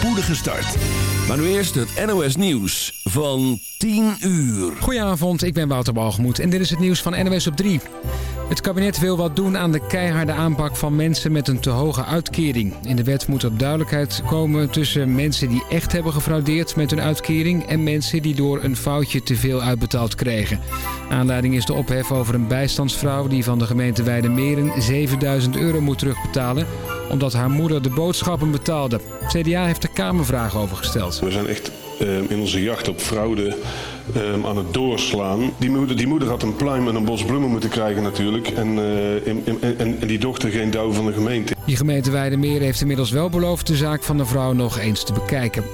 spoedige start. Maar nu eerst het NOS Nieuws van 10 uur. Goedenavond, ik ben Wouter Balgemoed en dit is het nieuws van NOS op 3. Het kabinet wil wat doen aan de keiharde aanpak van mensen met een te hoge uitkering. In de wet moet er duidelijkheid komen tussen mensen die echt hebben gefraudeerd met hun uitkering... en mensen die door een foutje te veel uitbetaald kregen. Aanleiding is de ophef over een bijstandsvrouw die van de gemeente Weidemeren 7000 euro moet terugbetalen... omdat haar moeder de boodschappen betaalde. CDA heeft er Kamervragen over gesteld. We zijn echt uh, in onze jacht op fraude uh, aan het doorslaan. Die moeder, die moeder had een pluim en een bos bloemen moeten krijgen natuurlijk. En, uh, en, die dochter geen douw van de gemeente. Die gemeente Weidemeer heeft inmiddels wel beloofd de zaak van de vrouw nog eens te bekijken.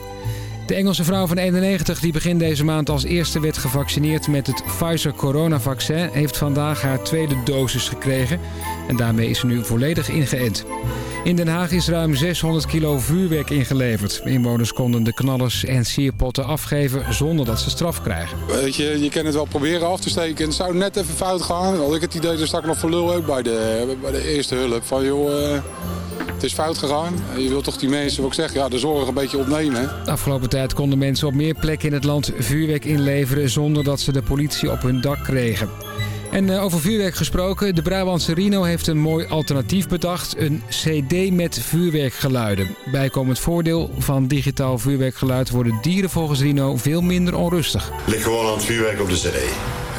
De Engelse vrouw van 91 die begin deze maand als eerste werd gevaccineerd met het Pfizer coronavaccin... heeft vandaag haar tweede dosis gekregen en daarmee is ze nu volledig ingeënt. In Den Haag is ruim 600 kilo vuurwerk ingeleverd. Inwoners konden de knallers en sierpotten afgeven zonder dat ze straf krijgen. Weet je, je kan het wel proberen af te steken. Het zou net even fout gaan. Had ik het idee, dat stak nog voor lul ook bij de, bij de eerste hulp. Van joh, uh, het is fout gegaan. Je wilt toch die mensen, wat ik zeg, ja, de zorg een beetje opnemen. De afgelopen tijd konden mensen op meer plekken in het land vuurwerk inleveren... zonder dat ze de politie op hun dak kregen. En uh, over vuurwerk gesproken, de Brabantse Rino heeft een mooi alternatief bedacht. Een cd met vuurwerkgeluiden. Bijkomend voordeel van digitaal vuurwerkgeluid worden dieren volgens Rino veel minder onrustig. Ligt gewoon aan het vuurwerk op de cd.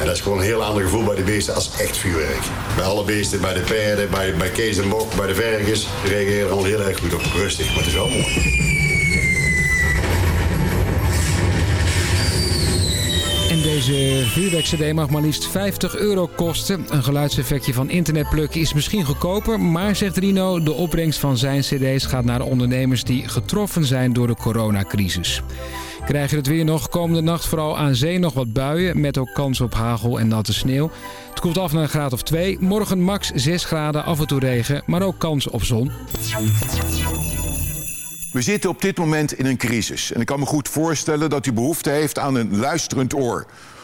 En dat is gewoon een heel ander gevoel bij de beesten als echt vuurwerk. Bij alle beesten, bij de paarden, bij, bij Kees en Bok, bij de vergers... reageren allemaal heel erg goed op. Rustig, maar het is wel mooi. Deze vuurwerk-cd mag maar liefst 50 euro kosten. Een geluidseffectje van internetpluk is misschien goedkoper... maar, zegt Rino, de opbrengst van zijn cd's gaat naar ondernemers... die getroffen zijn door de coronacrisis. Krijg je het weer nog komende nacht vooral aan zee nog wat buien... met ook kans op hagel en natte sneeuw. Het koelt af naar een graad of 2. Morgen max 6 graden, af en toe regen, maar ook kans op zon. We zitten op dit moment in een crisis. En ik kan me goed voorstellen dat u behoefte heeft aan een luisterend oor.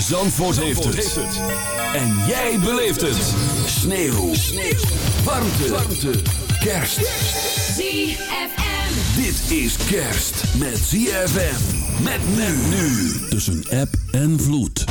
Zandvoort, heeft, het. En jij beleeft het. Sneeuw. Sneeuw. Warmte. Warmte. Kerst. ZFM. Dit is kerst met ZFM. Met men nu. Tussen app en vloed.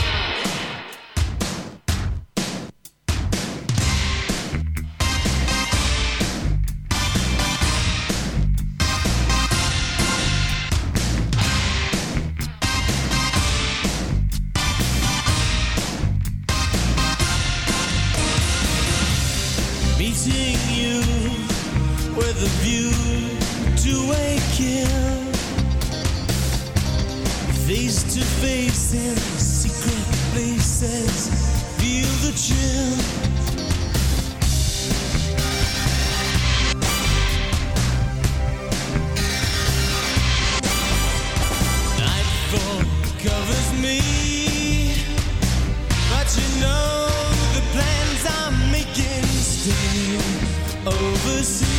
Into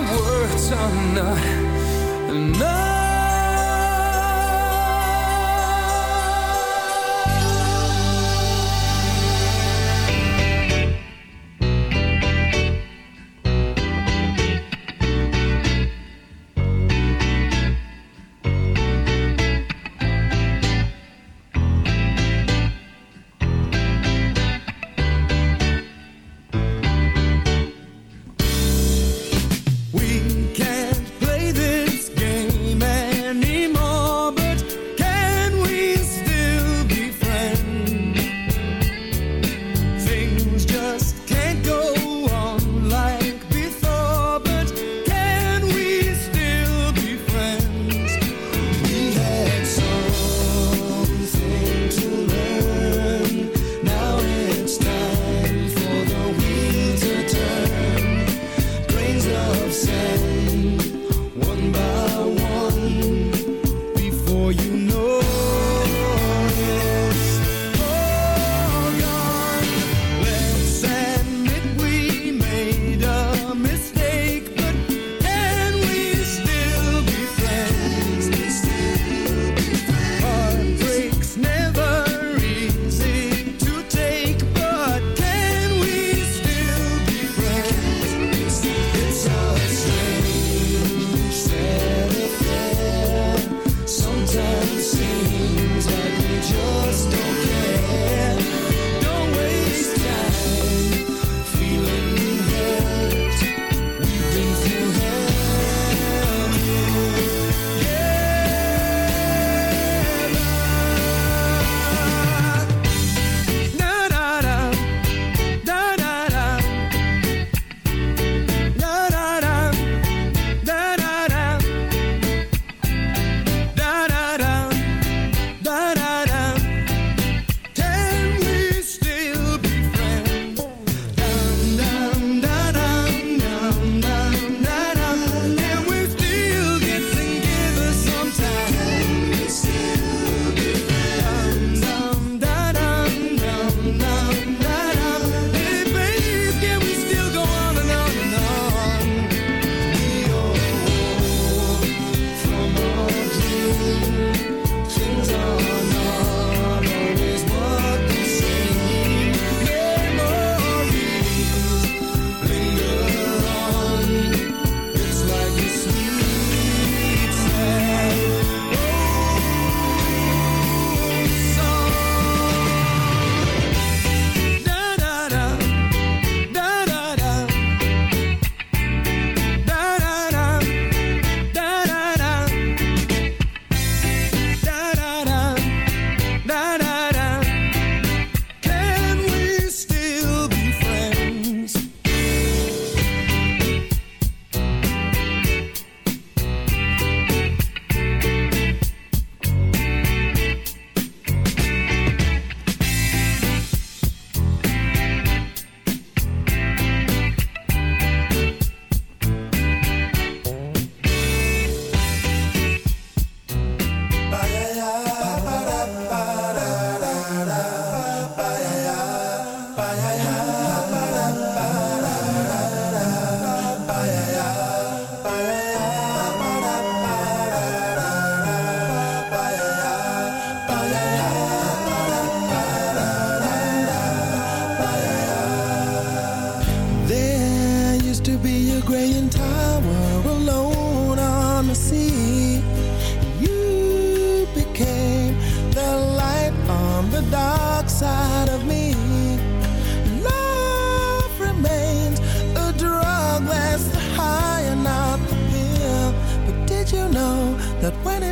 words are not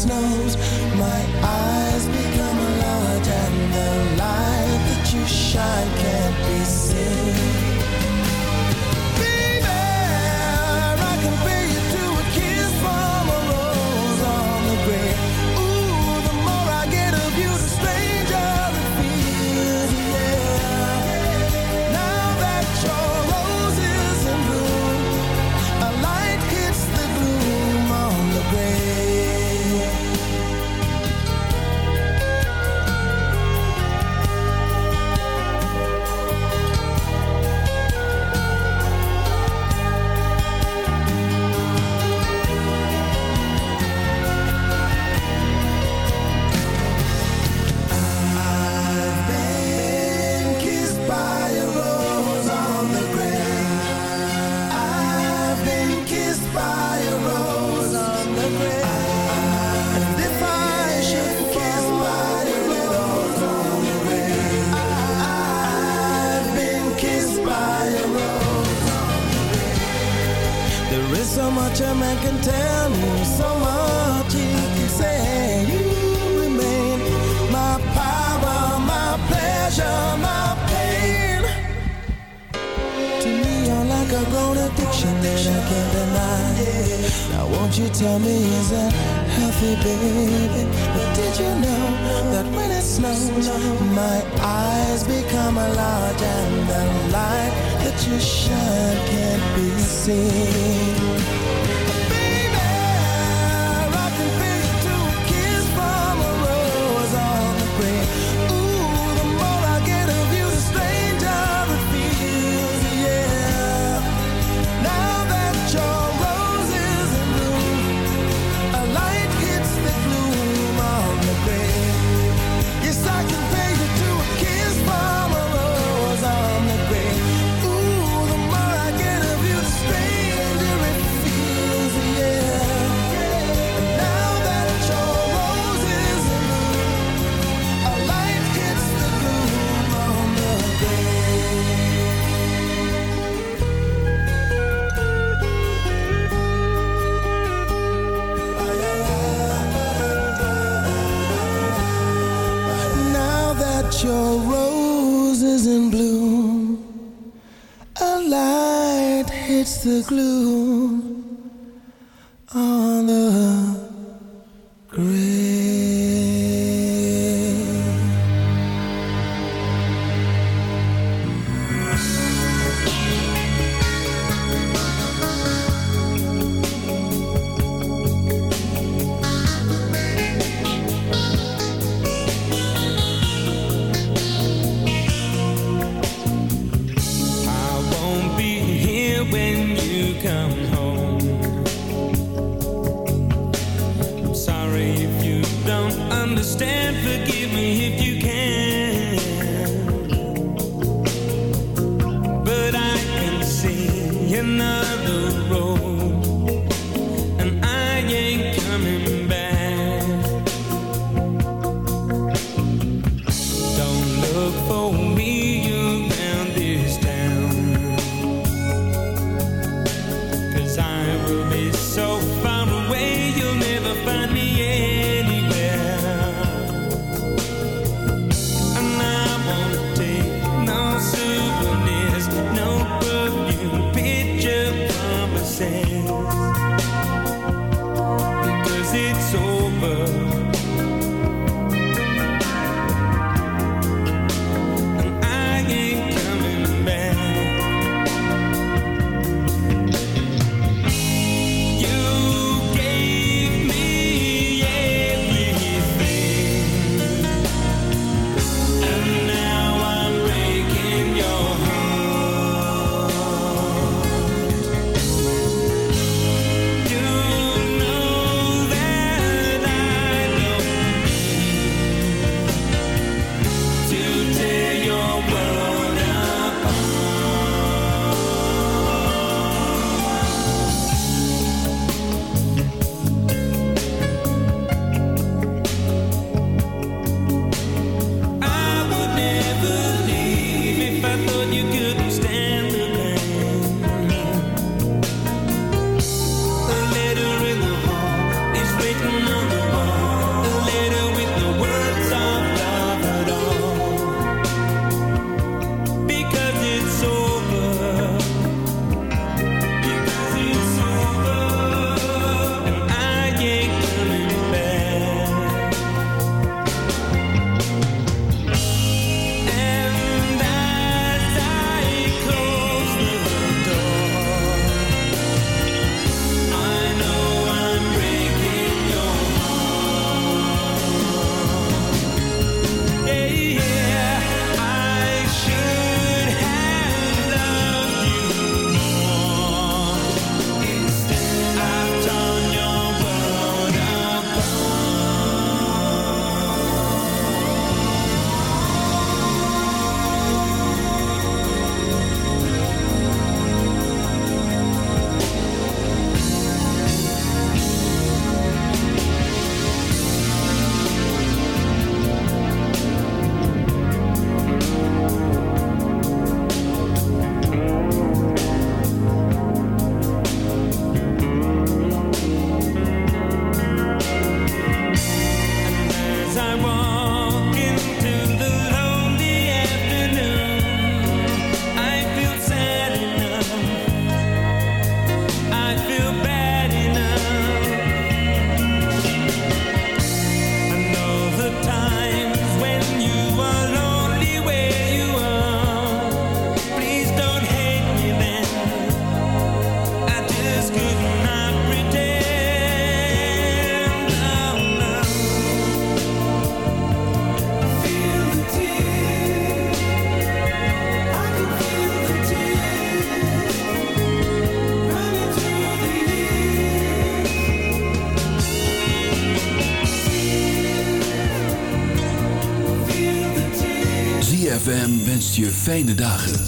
snows. My eyes become a large and the light that you shine can your roses in bloom. A light hits the gloom on the fijne dagen.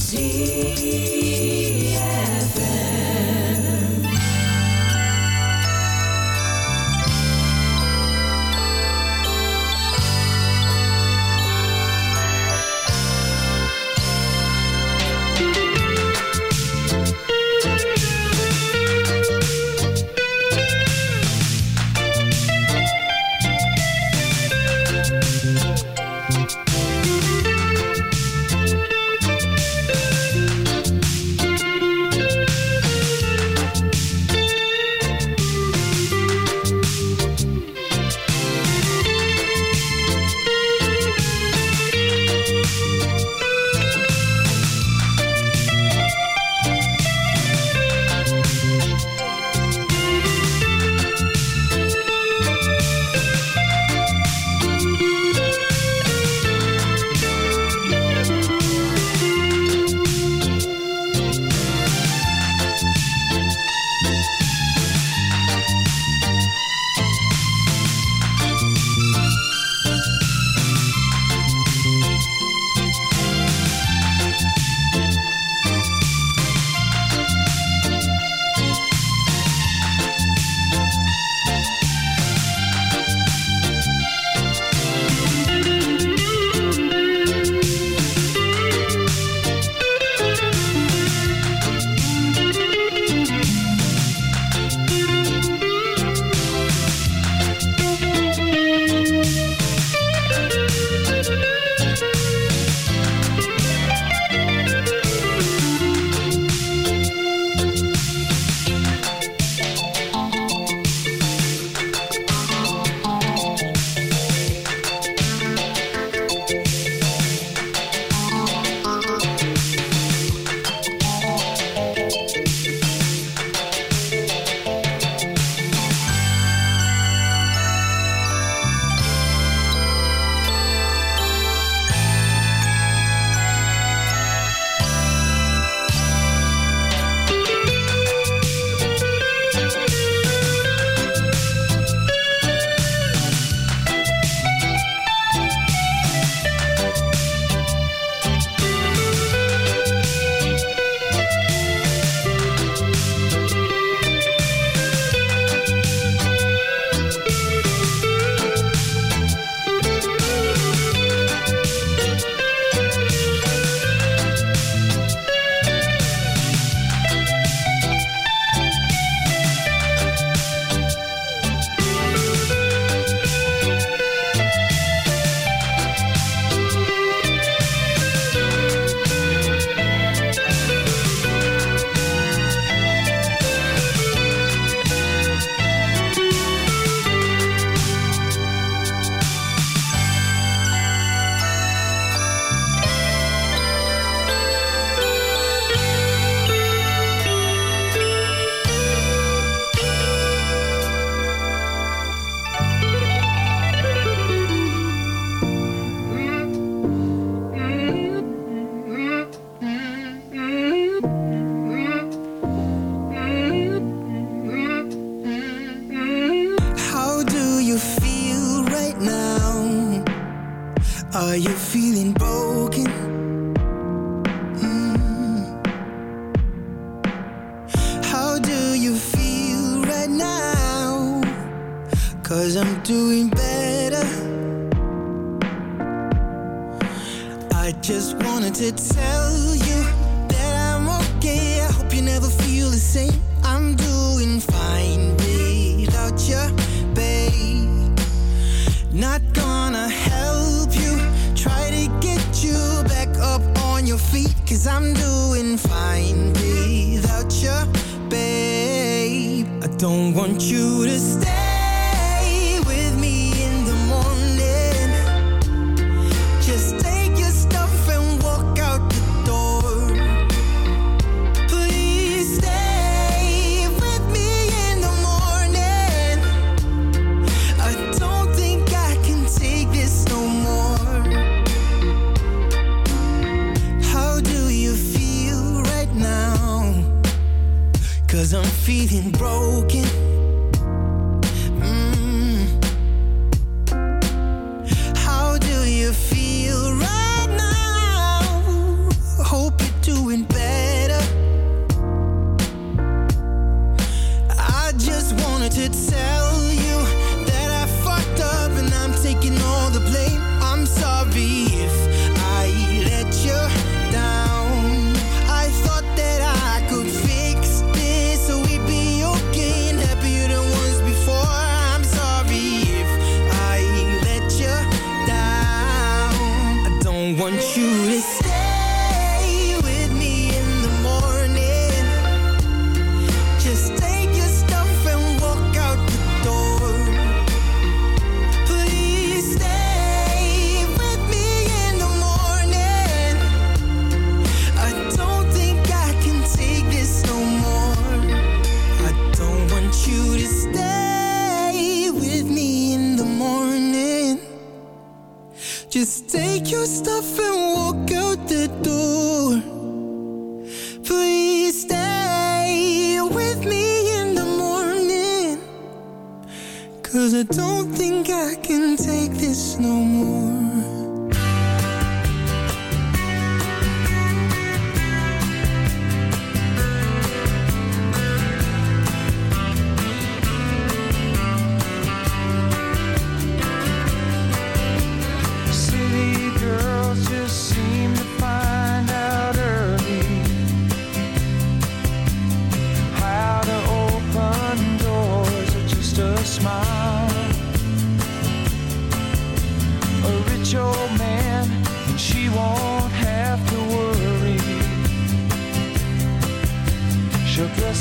I'm feeling broken.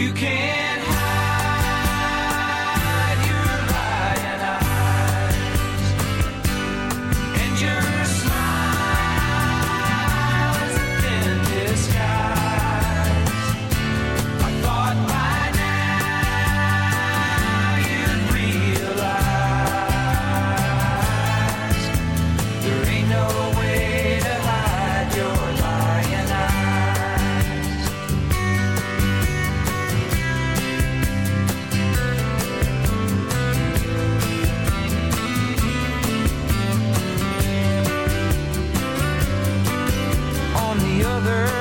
you can. another.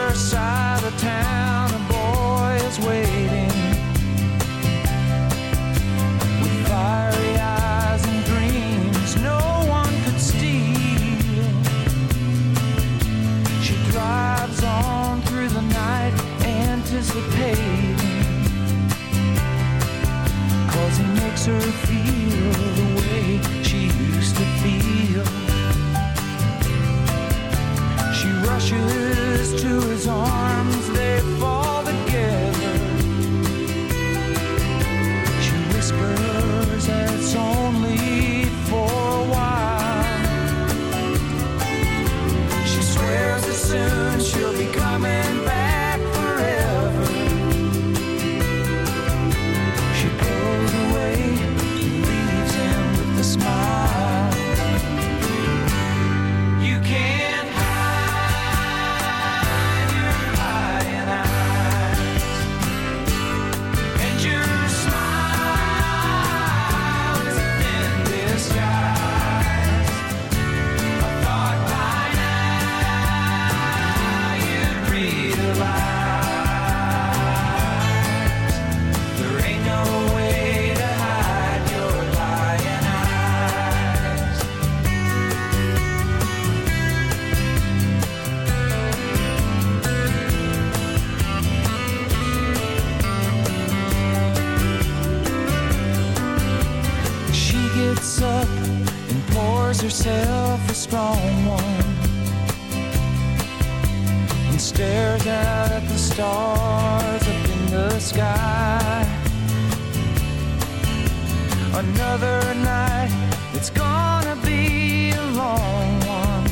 another night. It's gonna be a long one.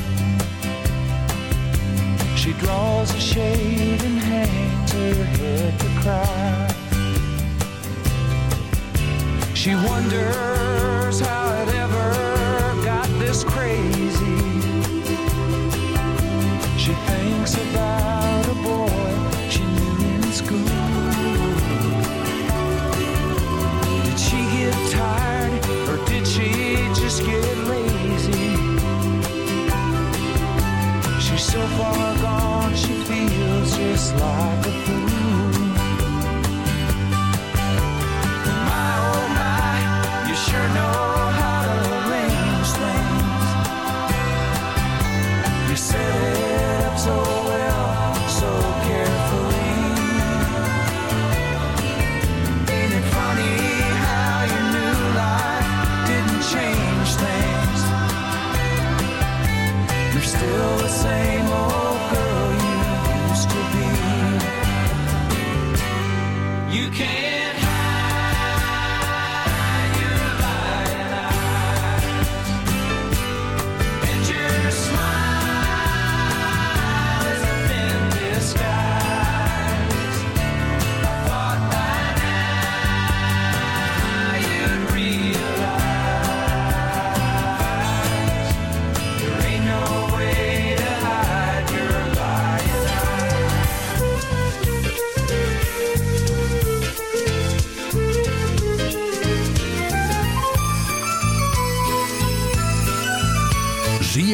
She draws a shade and hangs her head to cry. She wonders how.